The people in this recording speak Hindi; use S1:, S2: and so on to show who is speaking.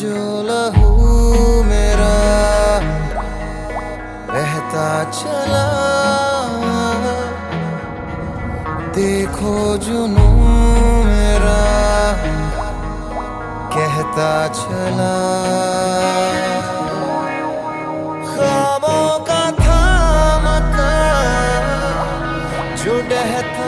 S1: जो लहू मेरा बहता चला। देखो जुनू मेरा कहता चला। खामों का था मका जो डहता